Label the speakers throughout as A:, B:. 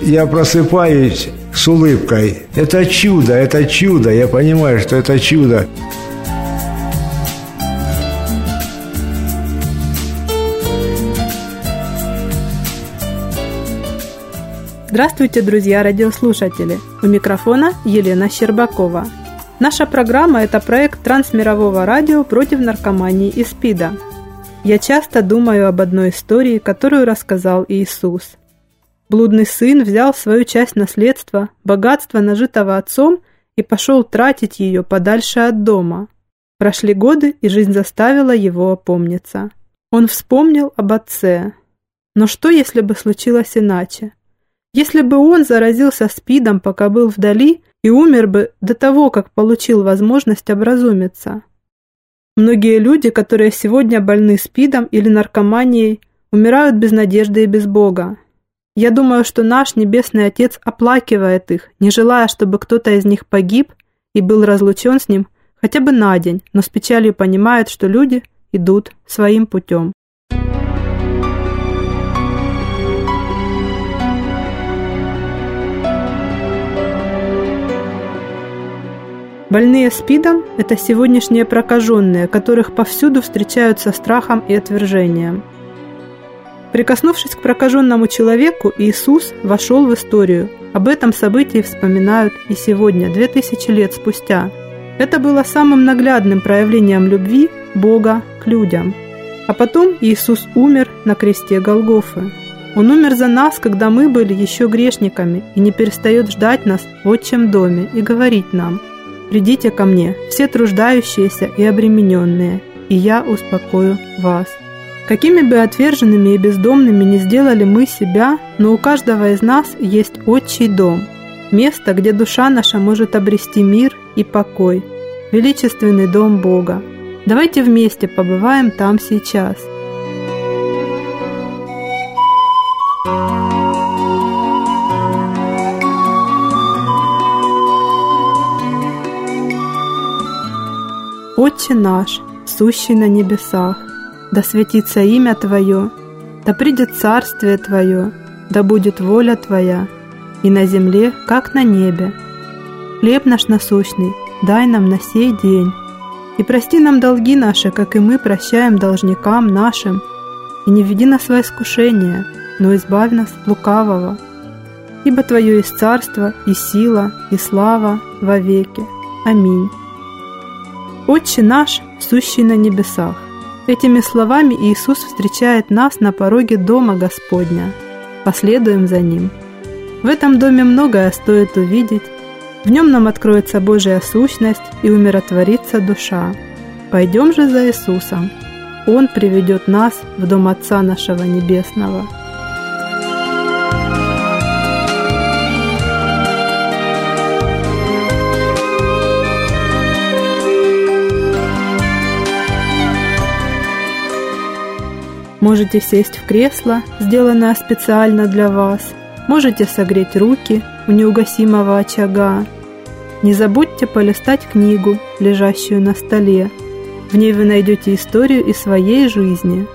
A: Я просыпаюсь с улыбкой. Это чудо, это чудо. Я понимаю, что это чудо.
B: Здравствуйте, друзья радиослушатели! У микрофона Елена Щербакова. Наша программа – это проект Трансмирового радио против наркомании и СПИДа. Я часто думаю об одной истории, которую рассказал Иисус. Блудный сын взял свою часть наследства, богатства, нажитого отцом, и пошел тратить ее подальше от дома. Прошли годы, и жизнь заставила его опомниться. Он вспомнил об отце. Но что, если бы случилось иначе? Если бы он заразился СПИДом, пока был вдали, и умер бы до того, как получил возможность образумиться. Многие люди, которые сегодня больны СПИДом или наркоманией, умирают без надежды и без Бога. Я думаю, что наш Небесный Отец оплакивает их, не желая, чтобы кто-то из них погиб и был разлучен с ним хотя бы на день, но с печалью понимает, что люди идут своим путем. Больные СПИДом – это сегодняшние прокаженные, которых повсюду встречают со страхом и отвержением. Прикоснувшись к прокаженному человеку, Иисус вошел в историю. Об этом событии вспоминают и сегодня, 2000 лет спустя. Это было самым наглядным проявлением любви Бога к людям. А потом Иисус умер на кресте Голгофы. Он умер за нас, когда мы были еще грешниками, и не перестает ждать нас в отчем доме и говорить нам – Придите ко мне, все труждающиеся и обремененные, и я успокою вас. Какими бы отверженными и бездомными не сделали мы себя, но у каждого из нас есть отчий дом, место, где душа наша может обрести мир и покой, величественный дом Бога. Давайте вместе побываем там сейчас. Отче наш, сущий на небесах, да светится имя Твое, да придет царствие Твое, да будет воля Твоя, и на земле, как на небе. Хлеб наш насущный дай нам на сей день, и прости нам долги наши, как и мы прощаем должникам нашим, и не введи нас во искушение, но избавь нас от лукавого. Ибо Твое есть царство, и сила, и слава во веки. Аминь. «Отче наш, сущий на небесах». Этими словами Иисус встречает нас на пороге Дома Господня. Последуем за Ним. В этом доме многое стоит увидеть. В нем нам откроется Божья сущность и умиротворится душа. Пойдем же за Иисусом. Он приведет нас в Дом Отца нашего Небесного. Можете сесть в кресло, сделанное специально для вас. Можете согреть руки у неугасимого очага. Не забудьте полистать книгу, лежащую на столе. В ней вы найдете историю из своей жизни.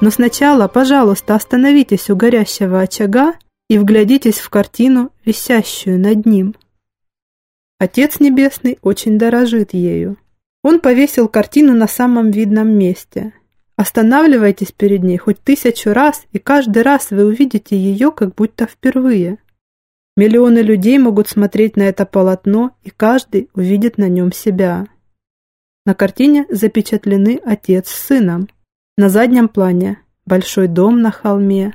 B: Но сначала, пожалуйста, остановитесь у горящего очага и вглядитесь в картину, висящую над ним. Отец Небесный очень дорожит ею. Он повесил картину на самом видном месте – Останавливайтесь перед ней хоть тысячу раз, и каждый раз вы увидите ее как будто впервые. Миллионы людей могут смотреть на это полотно, и каждый увидит на нем себя. На картине запечатлены отец с сыном. На заднем плане большой дом на холме.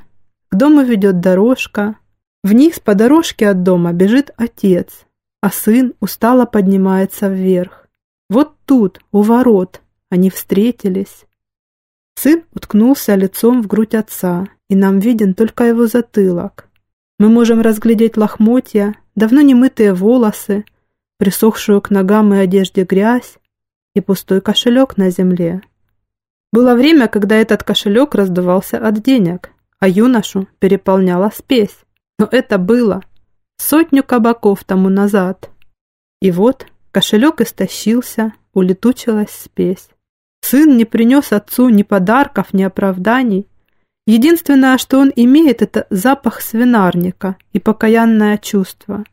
B: К дому ведет дорожка. Вниз по дорожке от дома бежит отец, а сын устало поднимается вверх. Вот тут, у ворот, они встретились. Сын уткнулся лицом в грудь отца, и нам виден только его затылок. Мы можем разглядеть лохмотья, давно не мытые волосы, присохшую к ногам и одежде грязь и пустой кошелек на земле. Было время, когда этот кошелек раздувался от денег, а юношу переполняла спесь. Но это было сотню кабаков тому назад. И вот кошелек истощился, улетучилась спесь. Сын не принес отцу ни подарков, ни оправданий, Единственное, что он имеет, это запах свинарника и покаянное чувство.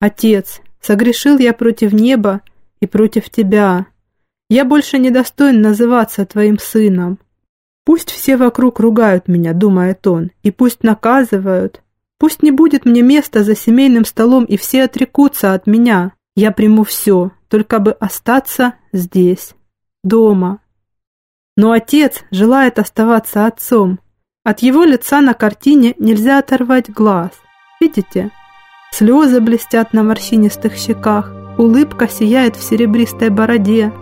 B: Отец, согрешил я против неба и против тебя. Я больше не достоин называться твоим сыном. Пусть все вокруг ругают меня, думает он, и пусть наказывают. Пусть не будет мне места за семейным столом, и все отрекутся от меня. Я приму все, только бы остаться здесь, дома. Но отец желает оставаться отцом. От его лица на картине нельзя оторвать глаз. Видите? Слезы блестят на морщинистых щеках, улыбка сияет в серебристой бороде.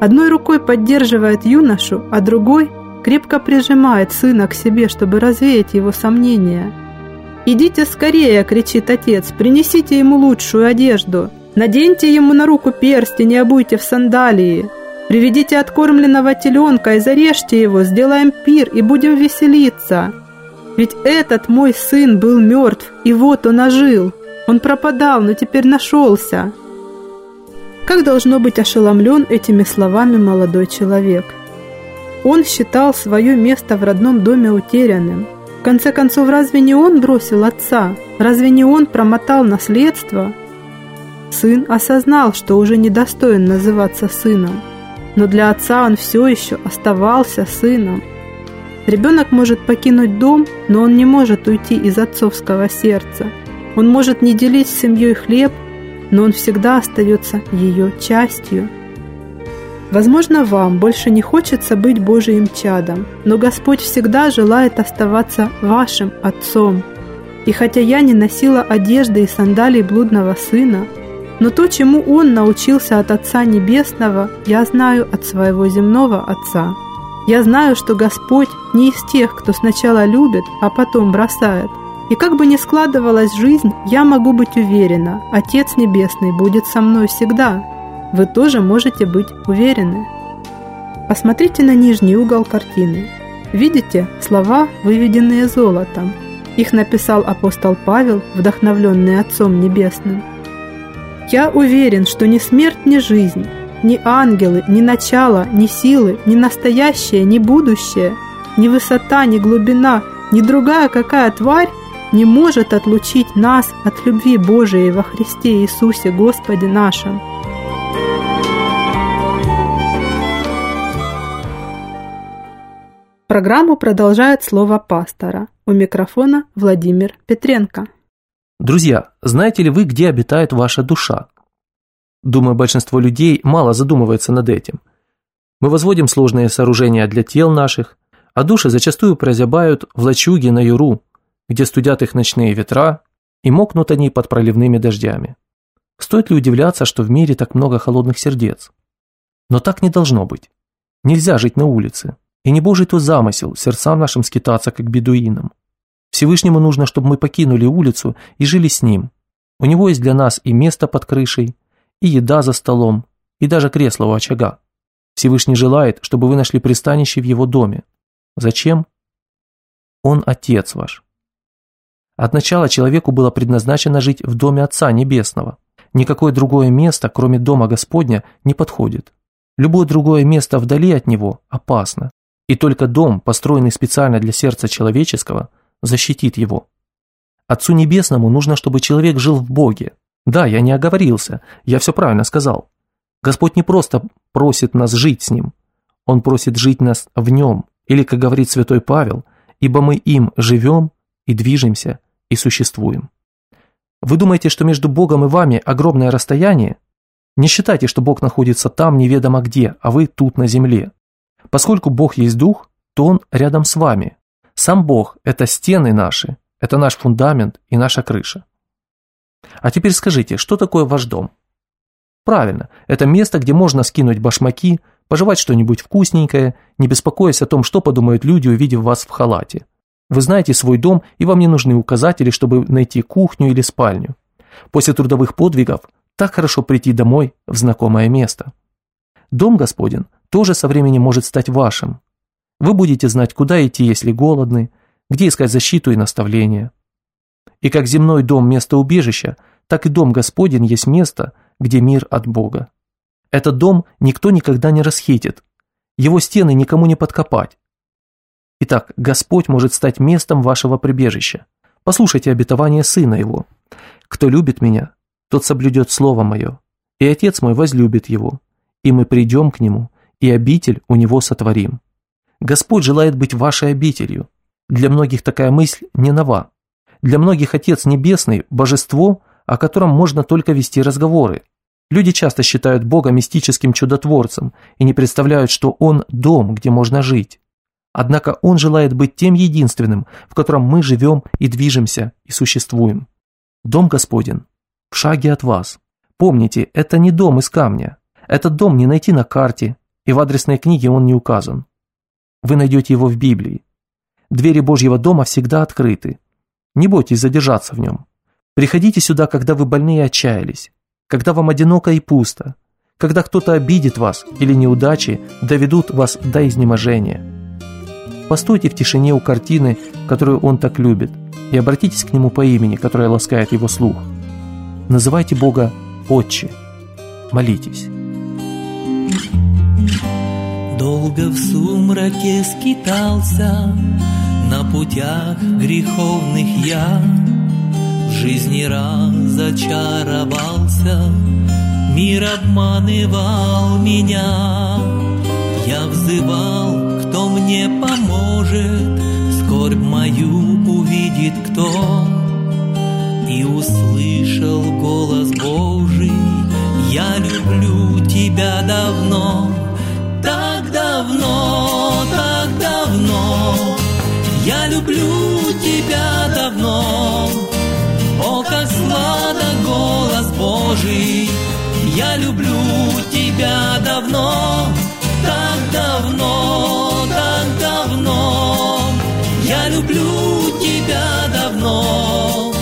B: Одной рукой поддерживает юношу, а другой крепко прижимает сына к себе, чтобы развеять его сомнения. «Идите скорее!» – кричит отец. «Принесите ему лучшую одежду! Наденьте ему на руку перстень и обуйте в сандалии!» Приведите откормленного теленка и зарежьте его, сделаем пир и будем веселиться. Ведь этот мой сын был мертв, и вот он ожил. Он пропадал, но теперь нашелся. Как должно быть ошеломлен этими словами молодой человек? Он считал свое место в родном доме утерянным. В конце концов, разве не он бросил отца? Разве не он промотал наследство? Сын осознал, что уже недостоин называться сыном но для отца он все еще оставался сыном. Ребенок может покинуть дом, но он не может уйти из отцовского сердца. Он может не делить с семьей хлеб, но он всегда остается ее частью. Возможно, вам больше не хочется быть Божиим чадом, но Господь всегда желает оставаться вашим отцом. И хотя я не носила одежды и сандалий блудного сына, но то, чему он научился от Отца Небесного, я знаю от своего земного Отца. Я знаю, что Господь не из тех, кто сначала любит, а потом бросает. И как бы ни складывалась жизнь, я могу быть уверена, Отец Небесный будет со мной всегда. Вы тоже можете быть уверены. Посмотрите на нижний угол картины. Видите слова, выведенные золотом? Их написал апостол Павел, вдохновленный Отцом Небесным – я уверен, что ни смерть, ни жизнь, ни ангелы, ни начало, ни силы, ни настоящее, ни будущее, ни высота, ни глубина, ни другая какая тварь не может отлучить нас от любви Божией во Христе Иисусе Господе нашем. Программу продолжает слово пастора. У микрофона Владимир Петренко.
C: Друзья, знаете ли вы, где обитает ваша душа? Думаю, большинство людей мало задумывается над этим. Мы возводим сложные сооружения для тел наших, а души зачастую прозябают в лачуге на юру, где студят их ночные ветра и мокнут они под проливными дождями. Стоит ли удивляться, что в мире так много холодных сердец? Но так не должно быть. Нельзя жить на улице. И не божий то замысел сердцам нашим скитаться, как бедуинам. Всевышнему нужно, чтобы мы покинули улицу и жили с Ним. У Него есть для нас и место под крышей, и еда за столом, и даже кресло у очага. Всевышний желает, чтобы вы нашли пристанище в Его доме. Зачем? Он Отец ваш. От начала человеку было предназначено жить в доме Отца Небесного. Никакое другое место, кроме дома Господня, не подходит. Любое другое место вдали от него опасно. И только дом, построенный специально для сердца человеческого – защитит его. Отцу Небесному нужно, чтобы человек жил в Боге. Да, я не оговорился, я все правильно сказал. Господь не просто просит нас жить с Ним, Он просит жить нас в Нем, или, как говорит святой Павел, ибо мы им живем и движемся и существуем. Вы думаете, что между Богом и вами огромное расстояние? Не считайте, что Бог находится там неведомо где, а вы тут на земле. Поскольку Бог есть Дух, то Он рядом с вами. Сам Бог – это стены наши, это наш фундамент и наша крыша. А теперь скажите, что такое ваш дом? Правильно, это место, где можно скинуть башмаки, пожевать что-нибудь вкусненькое, не беспокоясь о том, что подумают люди, увидев вас в халате. Вы знаете свой дом, и вам не нужны указатели, чтобы найти кухню или спальню. После трудовых подвигов так хорошо прийти домой в знакомое место. Дом Господен тоже со временем может стать вашим. Вы будете знать, куда идти, если голодны, где искать защиту и наставления. И как земной дом – место убежища, так и дом Господень есть место, где мир от Бога. Этот дом никто никогда не расхитит, его стены никому не подкопать. Итак, Господь может стать местом вашего прибежища. Послушайте обетование Сына Его. «Кто любит Меня, тот соблюдет Слово Мое, и Отец мой возлюбит Его, и мы придем к Нему, и обитель у Него сотворим». Господь желает быть вашей обителью. Для многих такая мысль не нова. Для многих Отец Небесный – божество, о котором можно только вести разговоры. Люди часто считают Бога мистическим чудотворцем и не представляют, что Он – дом, где можно жить. Однако Он желает быть тем единственным, в котором мы живем и движемся и существуем. Дом Господен в шаге от вас. Помните, это не дом из камня. Этот дом не найти на карте, и в адресной книге он не указан. Вы найдете его в Библии. Двери Божьего дома всегда открыты. Не бойтесь задержаться в нем. Приходите сюда, когда вы больны и отчаялись, когда вам одиноко и пусто, когда кто-то обидит вас или неудачи доведут вас до изнеможения. Постойте в тишине у картины, которую он так любит, и обратитесь к нему по имени, которое ласкает его слух. Называйте Бога Отче. Молитесь.
D: Долго в сумраке скитался, На путях греховных я, В жизни разочаровался, Мир обманывал меня. Я взывал, кто мне поможет, Скорбь мою увидит кто, И услышал голос Божий, Я люблю тебя давно, давно, так давно, я люблю тебя давно. О, как сладок голос Божий, я люблю тебя давно, так давно, так давно, я люблю тебя давно.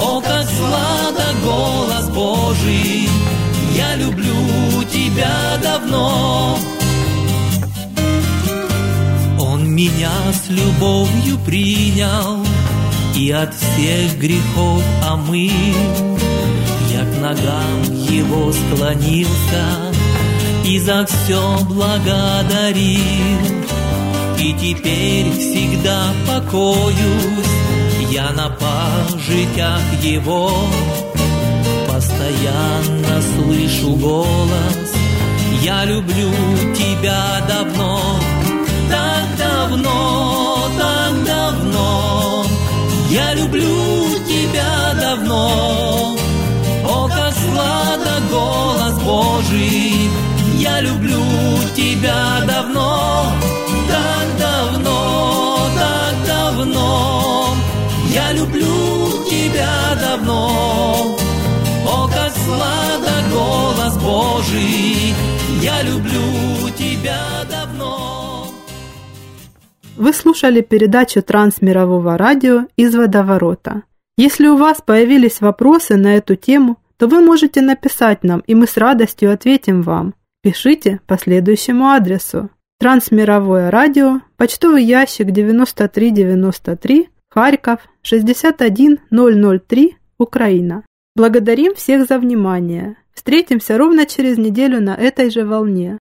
D: О, как сладок голос Божий, я люблю тебя давно. Меня с любовью принял И от всех грехов омыл. Я к ногам его склонился И за все благодарил. И теперь всегда покоюсь Я на пажитях его Постоянно слышу голос. Я люблю тебя давно так давно, так давно, я люблю тебя давно. О, как сладок голос Божий, я люблю тебя давно, так давно, так давно, я люблю тебя давно. О, как сладок голос Божий, я люблю тебя давно.
B: Вы слушали передачу Трансмирового радио из водоворота. Если у вас появились вопросы на эту тему, то вы можете написать нам, и мы с радостью ответим вам. Пишите по следующему адресу. Трансмировое радио, почтовый ящик 9393, Харьков, 61003, Украина. Благодарим всех за внимание. Встретимся ровно через неделю на этой же волне.